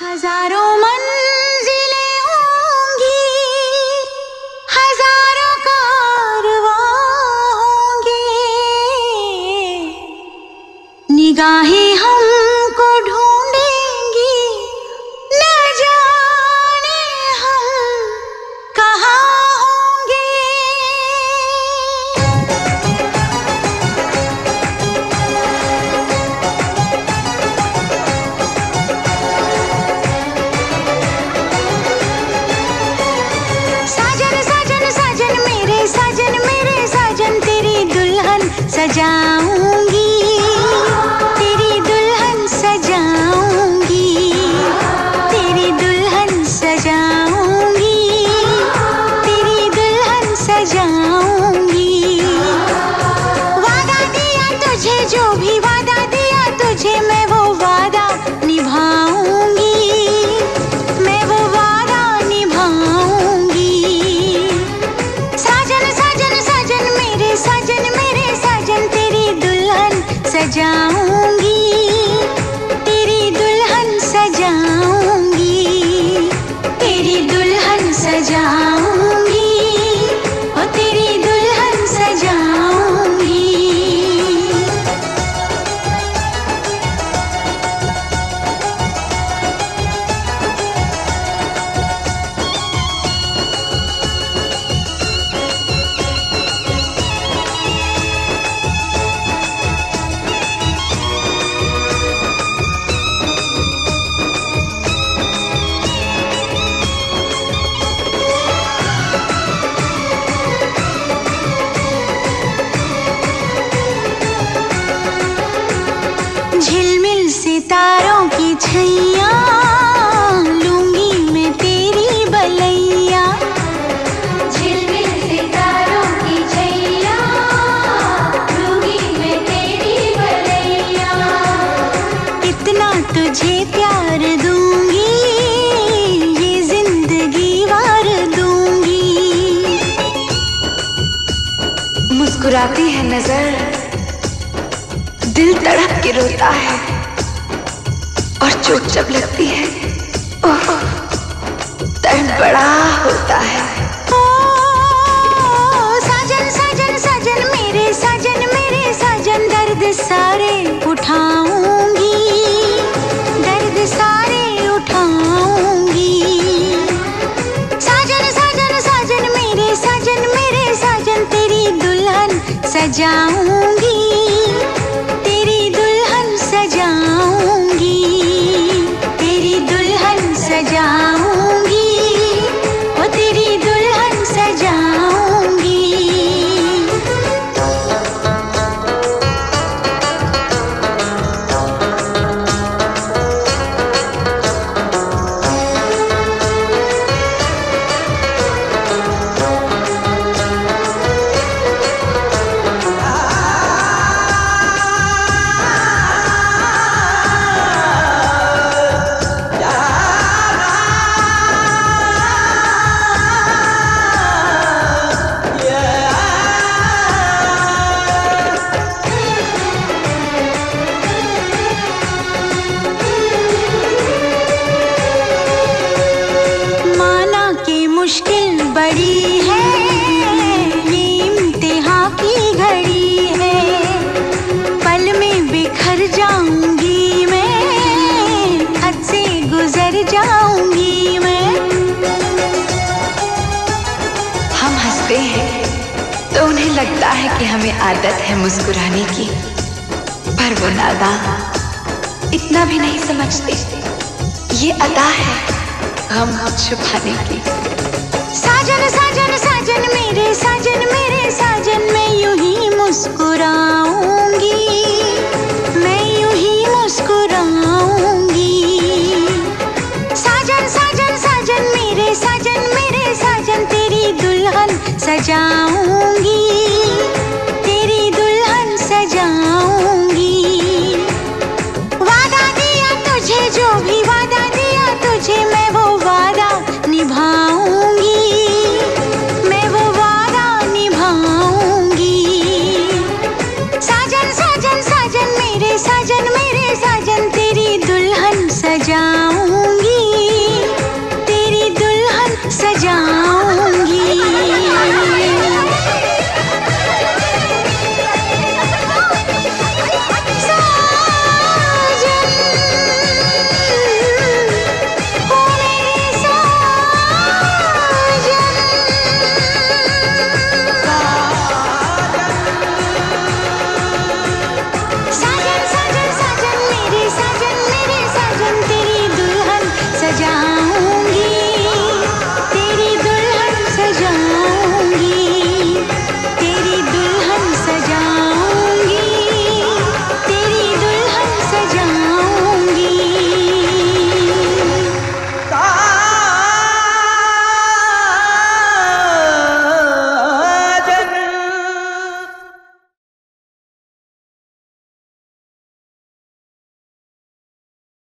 हज़ारों मंजिलें होंगी हज़ारों कारवा निगाहें हमको सजाऊँगी छैया लूँगी मैं तेरी बलैया। झिलमिल सितारों की छैया लूँगी मैं तेरी बलैया। इतना तुझे प्यार दूँगी ये ज़िंदगी वार दूँगी। मुस्कुराती है नज़र दिल तड़प के रोता है। और चोट जब लगती है दर्द बड़ा होता है। ओ, साजन साजन साजन, मेरे साजन मेरे साजन, दर्द सारे उठाऊँगी। दर्द सारे उठाऊँगी। साजन साजन साजन, मेरे साजन मेरे साजन, तेरी दुल्हन सजाऊँगी। मुश्किल बड़ी है, ये इम्तिहा की घड़ी है। पल में बिखर जाऊँगी मैं, हद से गुजर जाऊँगी मैं। हम हँसते हैं तो उन्हें लगता है कि हमें आदत है मुस्कुराने की। पर वो नादा इतना भी नहीं समझते। ये अदा है हम छुपाने की। साजन